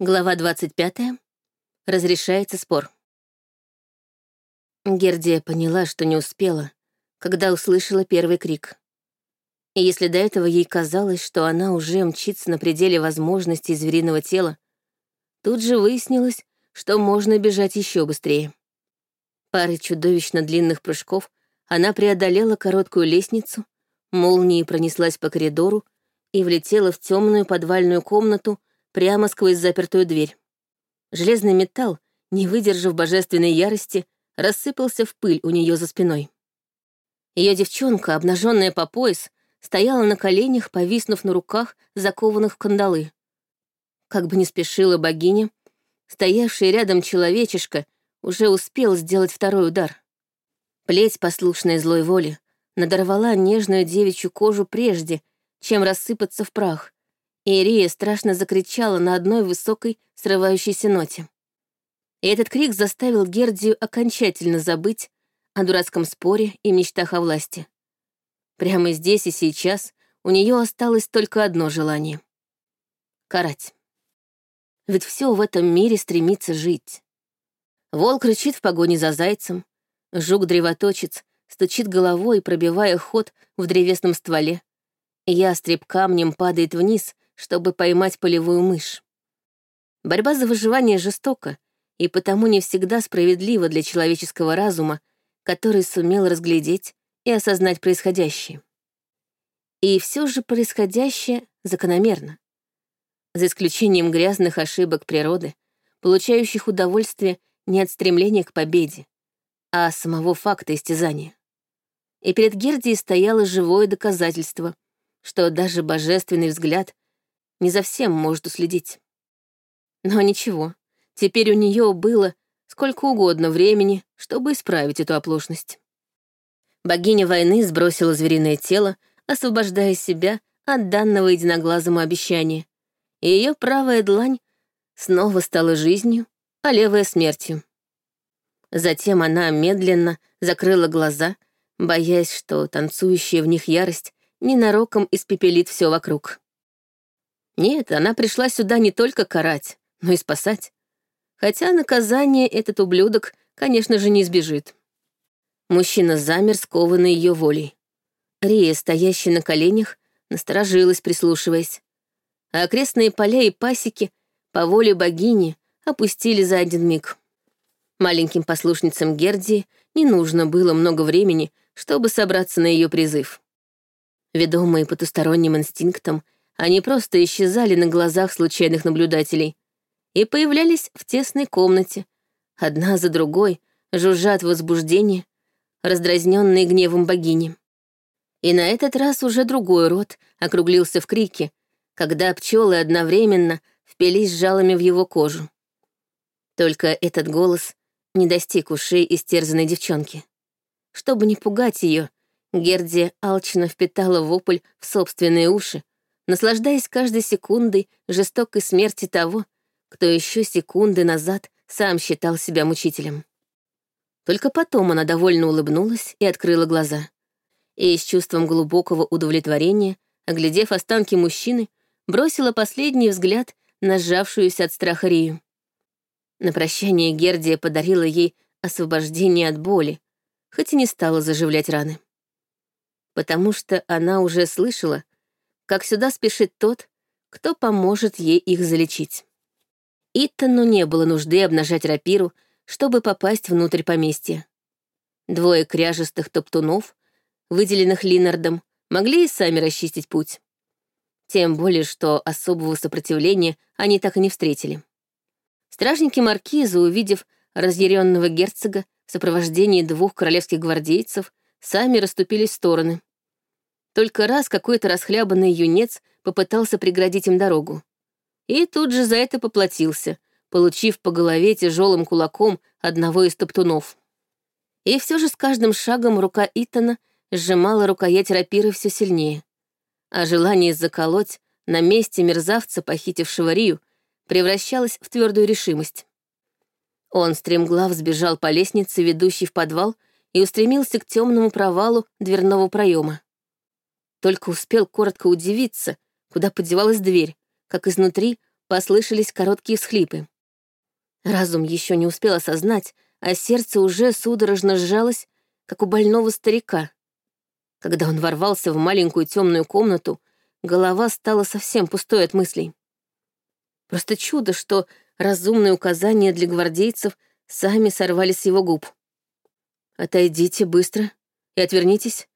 Глава 25. Разрешается спор. Гердия поняла, что не успела, когда услышала первый крик. И если до этого ей казалось, что она уже мчится на пределе возможностей звериного тела, тут же выяснилось, что можно бежать еще быстрее. Пары чудовищно длинных прыжков она преодолела короткую лестницу, молнией пронеслась по коридору и влетела в темную подвальную комнату, прямо сквозь запертую дверь. Железный металл, не выдержав божественной ярости, рассыпался в пыль у нее за спиной. Ее девчонка, обнаженная по пояс, стояла на коленях, повиснув на руках, закованных в кандалы. Как бы не спешила богиня, стоявший рядом человечишка уже успел сделать второй удар. Плеть, послушной злой воли, надорвала нежную девичью кожу прежде, чем рассыпаться в прах, Ирия страшно закричала на одной высокой, срывающейся ноте. И этот крик заставил Гердию окончательно забыть о дурацком споре и мечтах о власти. Прямо здесь и сейчас у нее осталось только одно желание — карать. Ведь все в этом мире стремится жить. Волк рычит в погоне за зайцем, жук-древоточец стучит головой, пробивая ход в древесном стволе. Ястреб камнем падает вниз, чтобы поймать полевую мышь. Борьба за выживание жестока и потому не всегда справедлива для человеческого разума, который сумел разглядеть и осознать происходящее. И все же происходящее закономерно. За исключением грязных ошибок природы, получающих удовольствие не от стремления к победе, а самого факта истязания. И перед Гердией стояло живое доказательство, что даже божественный взгляд не за всем может уследить. Но ничего, теперь у нее было сколько угодно времени, чтобы исправить эту оплошность. Богиня войны сбросила звериное тело, освобождая себя от данного единоглазому обещания, и ее правая длань снова стала жизнью, а левая — смертью. Затем она медленно закрыла глаза, боясь, что танцующая в них ярость ненароком испепелит все вокруг. Нет, она пришла сюда не только карать, но и спасать. Хотя наказание этот ублюдок, конечно же, не избежит. Мужчина замер, скованный ее волей. Рия, стоящая на коленях, насторожилась, прислушиваясь. А окрестные поля и пасеки по воле богини опустили за один миг. Маленьким послушницам Гердии не нужно было много времени, чтобы собраться на ее призыв. Ведомые потусторонним инстинктом, они просто исчезали на глазах случайных наблюдателей и появлялись в тесной комнате, одна за другой, жужжат возбуждение, раздразненные гневом богини. И на этот раз уже другой рот округлился в крике, когда пчелы одновременно впились жалами в его кожу. Только этот голос не достиг ушей истерзанной девчонки. Чтобы не пугать ее, Герди алчно впитала вопль в собственные уши, наслаждаясь каждой секундой жестокой смерти того, кто еще секунды назад сам считал себя мучителем. Только потом она довольно улыбнулась и открыла глаза. И с чувством глубокого удовлетворения, оглядев останки мужчины, бросила последний взгляд на сжавшуюся от страха Рию. На прощание Гердия подарила ей освобождение от боли, хоть и не стала заживлять раны. Потому что она уже слышала, как сюда спешит тот, кто поможет ей их залечить. Иттону не было нужды обнажать рапиру, чтобы попасть внутрь поместья. Двое кряжестых топтунов, выделенных Линардом, могли и сами расчистить путь. Тем более, что особого сопротивления они так и не встретили. Стражники маркиза, увидев разъяренного герцога в сопровождении двух королевских гвардейцев, сами расступились в стороны. Только раз какой-то расхлябанный юнец попытался преградить им дорогу. И тут же за это поплатился, получив по голове тяжелым кулаком одного из топтунов. И все же с каждым шагом рука Итана сжимала рукоять рапиры все сильнее. А желание заколоть на месте мерзавца, похитившего Рию, превращалось в твердую решимость. Он стремглав сбежал по лестнице, ведущей в подвал, и устремился к темному провалу дверного проема. Только успел коротко удивиться, куда подевалась дверь, как изнутри послышались короткие всхлипы. Разум еще не успел осознать, а сердце уже судорожно сжалось, как у больного старика. Когда он ворвался в маленькую темную комнату, голова стала совсем пустой от мыслей. Просто чудо, что разумные указания для гвардейцев сами сорвали с его губ. «Отойдите быстро и отвернитесь,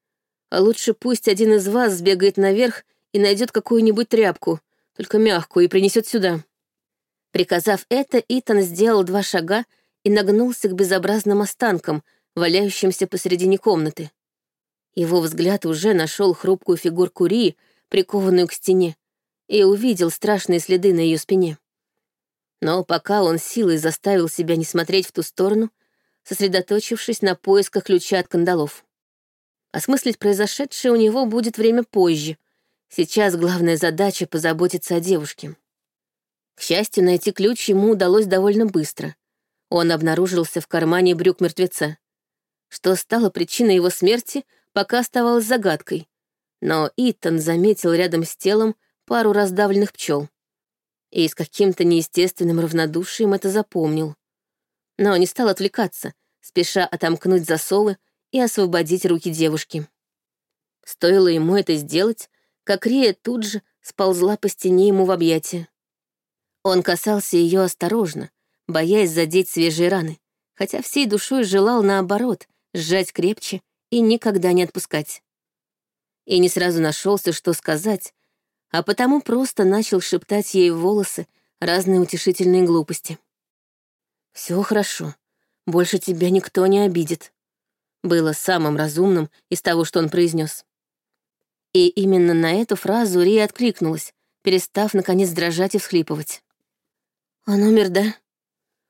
лучше пусть один из вас сбегает наверх и найдет какую-нибудь тряпку, только мягкую, и принесет сюда». Приказав это, Итан сделал два шага и нагнулся к безобразным останкам, валяющимся посредине комнаты. Его взгляд уже нашел хрупкую фигурку Ри, прикованную к стене, и увидел страшные следы на ее спине. Но пока он силой заставил себя не смотреть в ту сторону, сосредоточившись на поисках ключа от кандалов. Осмыслить произошедшее у него будет время позже. Сейчас главная задача — позаботиться о девушке. К счастью, найти ключ ему удалось довольно быстро. Он обнаружился в кармане брюк мертвеца. Что стало причиной его смерти, пока оставалось загадкой. Но Итан заметил рядом с телом пару раздавленных пчел. И с каким-то неестественным равнодушием это запомнил. Но не стал отвлекаться, спеша отомкнуть засовы и освободить руки девушки. Стоило ему это сделать, как Рия тут же сползла по стене ему в объятия. Он касался ее осторожно, боясь задеть свежие раны, хотя всей душой желал, наоборот, сжать крепче и никогда не отпускать. И не сразу нашелся, что сказать, а потому просто начал шептать ей в волосы разные утешительные глупости. Все хорошо, больше тебя никто не обидит», было самым разумным из того, что он произнес. И именно на эту фразу Рия откликнулась, перестав, наконец, дрожать и всхлипывать. «Он умер, да?»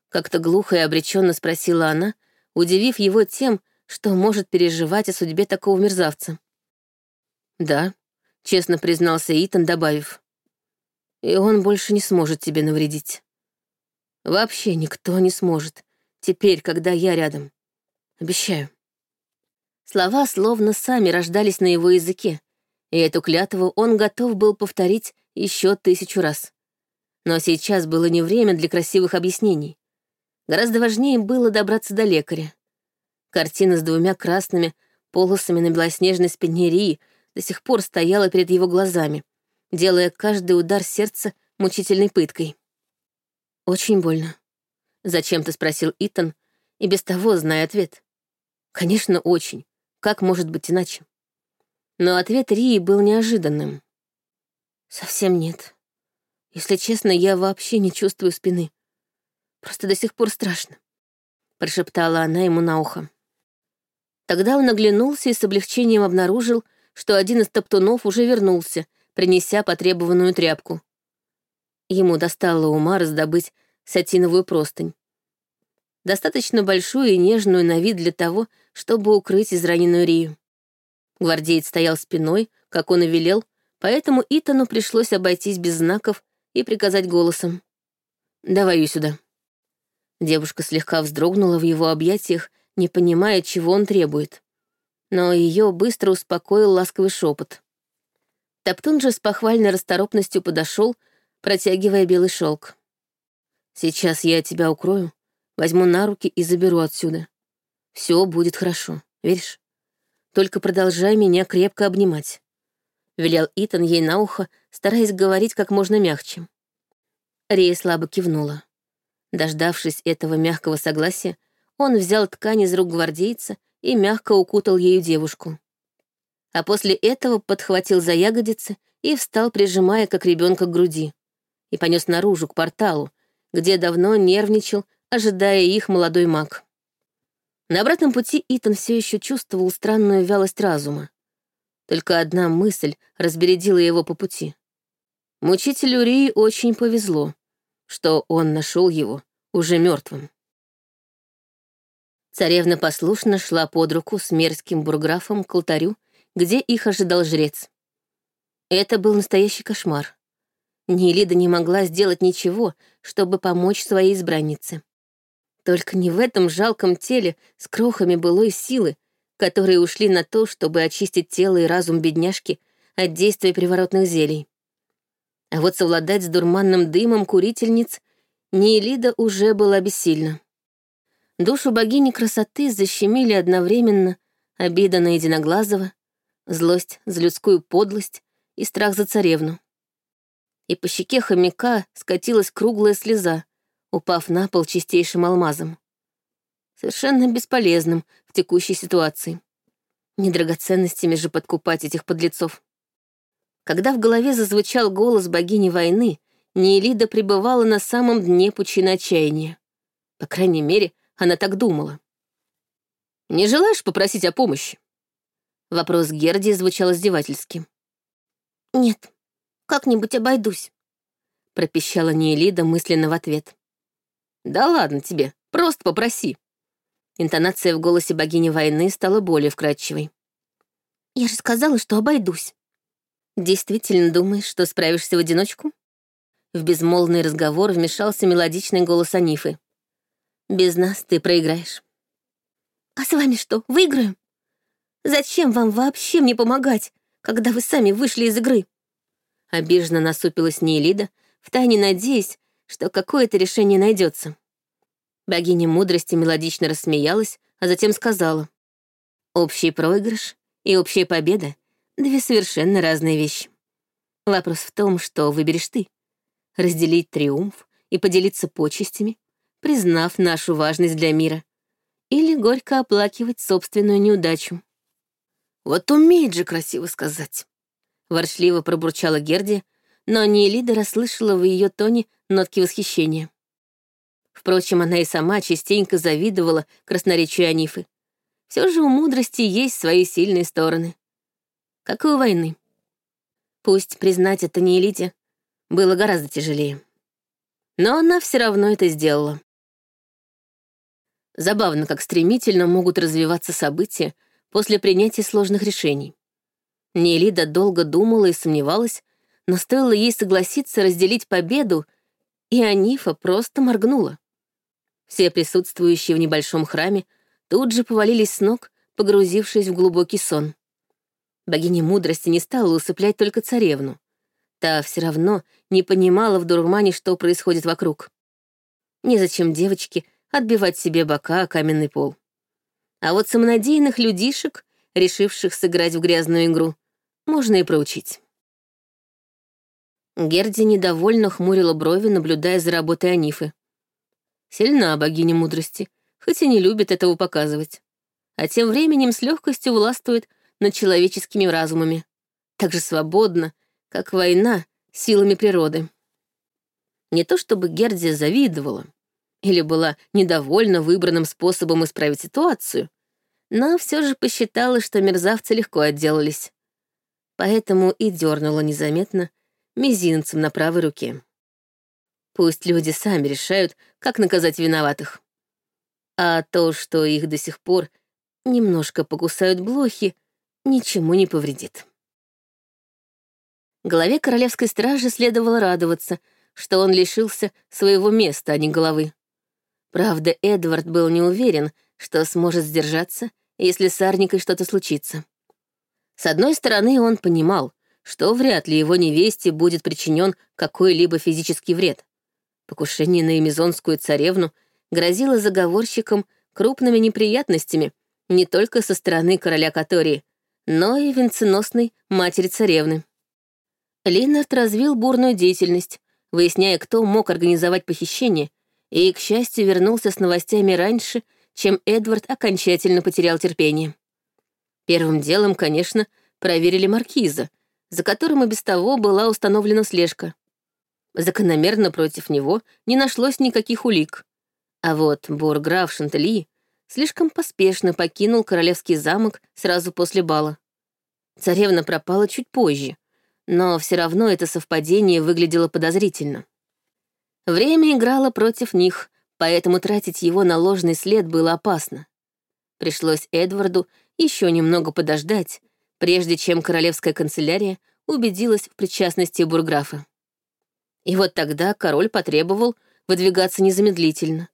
Как-то глухо и обреченно спросила она, удивив его тем, что может переживать о судьбе такого мерзавца. «Да», — честно признался Итан, добавив. «И он больше не сможет тебе навредить. Вообще никто не сможет, теперь, когда я рядом. Обещаю». Слова словно сами рождались на его языке, и эту клятву он готов был повторить еще тысячу раз. Но сейчас было не время для красивых объяснений. Гораздо важнее было добраться до лекаря. Картина с двумя красными полосами на белоснежной спине Рии до сих пор стояла перед его глазами, делая каждый удар сердца мучительной пыткой. «Очень больно», — зачем-то спросил Итан, и без того зная ответ. «Конечно, очень. Как может быть иначе?» Но ответ Рии был неожиданным. «Совсем нет. Если честно, я вообще не чувствую спины. Просто до сих пор страшно», — прошептала она ему на ухо. Тогда он оглянулся и с облегчением обнаружил, что один из топтунов уже вернулся, принеся потребованную тряпку. Ему достало ума раздобыть сатиновую простынь. Достаточно большую и нежную на вид для того, чтобы укрыть израненную Рию. Гвардеец стоял спиной, как он и велел, поэтому Итану пришлось обойтись без знаков и приказать голосом. «Давай ее сюда». Девушка слегка вздрогнула в его объятиях, не понимая, чего он требует. Но ее быстро успокоил ласковый шепот. Топтун же с похвальной расторопностью подошел, протягивая белый шелк. «Сейчас я тебя укрою, возьму на руки и заберу отсюда. Все будет хорошо, веришь? Только продолжай меня крепко обнимать велел Итан ей на ухо, стараясь говорить как можно мягче. Рия слабо кивнула. Дождавшись этого мягкого согласия, он взял ткань из рук гвардейца и мягко укутал ею девушку. А после этого подхватил за ягодицы и встал, прижимая как ребенка к груди, и понес наружу, к порталу, где давно нервничал, ожидая их молодой маг. На обратном пути Итан все еще чувствовал странную вялость разума. Только одна мысль разбередила его по пути. Мучителю Рии очень повезло, что он нашел его уже мертвым. Царевна послушно шла под руку с мерзким бурграфом к алтарю, где их ожидал жрец. Это был настоящий кошмар. Нелида не могла сделать ничего, чтобы помочь своей избраннице. Только не в этом жалком теле с крохами былой силы, которые ушли на то, чтобы очистить тело и разум бедняжки от действия приворотных зелий. А вот совладать с дурманным дымом курительниц Неэлида уже была бессильна. Душу богини красоты защемили одновременно обида на Единоглазого, злость за людскую подлость и страх за царевну. И по щеке хомяка скатилась круглая слеза, упав на пол чистейшим алмазом. Совершенно бесполезным в текущей ситуации. Не драгоценностями же подкупать этих подлецов. Когда в голове зазвучал голос богини войны, Неэлида пребывала на самом дне пучины отчаяния. По крайней мере, она так думала. «Не желаешь попросить о помощи?» Вопрос Герди звучал издевательски. «Нет, как-нибудь обойдусь», — пропищала Неэлида мысленно в ответ. «Да ладно тебе, просто попроси». Интонация в голосе богини войны стала более вкрадчивой. «Я же сказала, что обойдусь». «Действительно думаешь, что справишься в одиночку?» В безмолвный разговор вмешался мелодичный голос Анифы. «Без нас ты проиграешь». «А с вами что, выиграю? Зачем вам вообще мне помогать, когда вы сами вышли из игры?» Обиженно насупилась Нейлида, втайне надеясь, что какое-то решение найдется. Богиня мудрости мелодично рассмеялась, а затем сказала. «Общий проигрыш и общая победа — две совершенно разные вещи. Вопрос в том, что выберешь ты. Разделить триумф и поделиться почестями, признав нашу важность для мира, или горько оплакивать собственную неудачу. «Вот умеет же красиво сказать!» Воршливо пробурчала Герди, но Ниелида расслышала в ее тоне нотки восхищения. Впрочем, она и сама частенько завидовала красноречию Анифы. Все же у мудрости есть свои сильные стороны. Как и у войны. Пусть признать это Ниелите было гораздо тяжелее. Но она все равно это сделала. Забавно, как стремительно могут развиваться события после принятия сложных решений. Нелида долго думала и сомневалась, но стоило ей согласиться разделить победу, и Анифа просто моргнула. Все присутствующие в небольшом храме тут же повалились с ног, погрузившись в глубокий сон. Богиня мудрости не стала усыплять только царевну. Та все равно не понимала в дурмане, что происходит вокруг. Незачем девочке отбивать себе бока о каменный пол. А вот самонадеянных людишек, решивших сыграть в грязную игру, можно и проучить. Герди недовольно хмурила брови, наблюдая за работой Анифы. Сильна богиня мудрости, хоть и не любит этого показывать. А тем временем с легкостью властвует над человеческими разумами. Так же свободно, как война силами природы. Не то чтобы Герди завидовала или была недовольна выбранным способом исправить ситуацию, но все же посчитала, что мерзавцы легко отделались. Поэтому и дернула незаметно мизинцем на правой руке. Пусть люди сами решают, как наказать виноватых. А то, что их до сих пор немножко покусают блохи, ничему не повредит. Главе королевской стражи следовало радоваться, что он лишился своего места, а не головы. Правда, Эдвард был не уверен, что сможет сдержаться, если с Арникой что-то случится. С одной стороны, он понимал, что вряд ли его невесте будет причинен какой-либо физический вред. Покушение на эмизонскую царевну грозило заговорщикам крупными неприятностями не только со стороны короля Катории, но и венценосной матери царевны. Линнард развил бурную деятельность, выясняя, кто мог организовать похищение, и, к счастью, вернулся с новостями раньше, чем Эдвард окончательно потерял терпение. Первым делом, конечно, проверили маркиза, за которым и без того была установлена слежка. Закономерно против него не нашлось никаких улик. А вот бурграф Шантели слишком поспешно покинул королевский замок сразу после бала. Царевна пропала чуть позже, но все равно это совпадение выглядело подозрительно. Время играло против них, поэтому тратить его на ложный след было опасно. Пришлось Эдварду еще немного подождать, прежде чем королевская канцелярия убедилась в причастности бурграфа. И вот тогда король потребовал выдвигаться незамедлительно,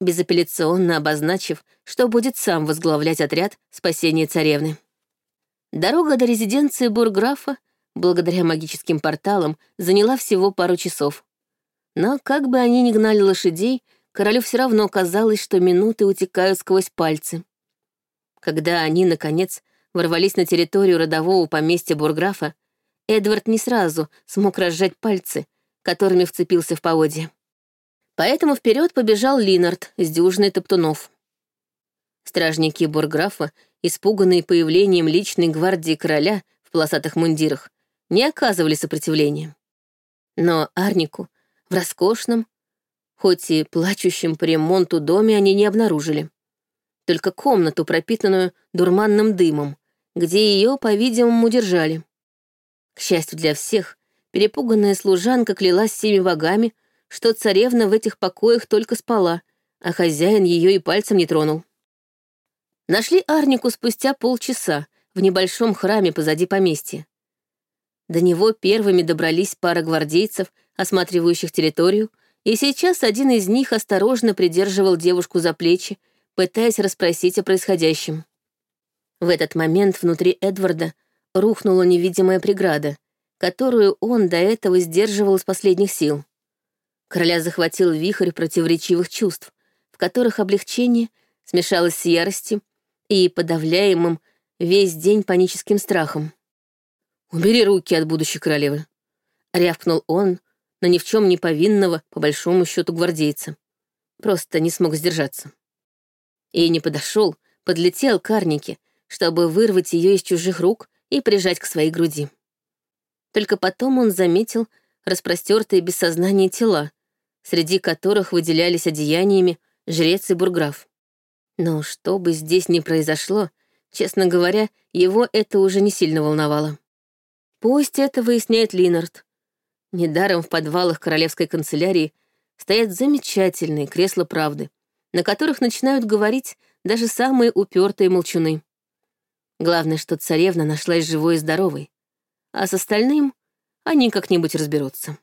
безапелляционно обозначив, что будет сам возглавлять отряд спасения царевны. Дорога до резиденции бурграфа благодаря магическим порталам, заняла всего пару часов. Но как бы они ни гнали лошадей, королю все равно казалось, что минуты утекают сквозь пальцы. Когда они, наконец, ворвались на территорию родового поместья Бурграфа, Эдвард не сразу смог разжать пальцы, которыми вцепился в поводье. Поэтому вперед побежал Линард с дюжиной топтунов. Стражники Бурграфа, испуганные появлением личной гвардии короля в полосатых мундирах, не оказывали сопротивления. Но Арнику в роскошном, хоть и плачущем по ремонту доме они не обнаружили. Только комнату, пропитанную дурманным дымом, где ее, по-видимому, держали. К счастью для всех, перепуганная служанка клялась всеми богами, что царевна в этих покоях только спала, а хозяин ее и пальцем не тронул. Нашли Арнику спустя полчаса в небольшом храме позади поместья. До него первыми добрались пара гвардейцев, осматривающих территорию, и сейчас один из них осторожно придерживал девушку за плечи, пытаясь расспросить о происходящем. В этот момент внутри Эдварда рухнула невидимая преграда, которую он до этого сдерживал из последних сил. Короля захватил вихрь противоречивых чувств, в которых облегчение смешалось с яростью и подавляемым весь день паническим страхом. «Убери руки от будущей королевы», — рявкнул он на ни в чем не повинного, по большому счету, гвардейца. Просто не смог сдержаться. И не подошел, подлетел к Арнике, чтобы вырвать ее из чужих рук и прижать к своей груди. Только потом он заметил распростертые без сознания тела, среди которых выделялись одеяниями жрец и бурграф. Но что бы здесь ни произошло, честно говоря, его это уже не сильно волновало. Пусть это выясняет Линард. Недаром в подвалах королевской канцелярии стоят замечательные кресла правды, на которых начинают говорить даже самые упертые молчуны. Главное, что царевна нашлась живой и здоровой, а с остальным они как-нибудь разберутся.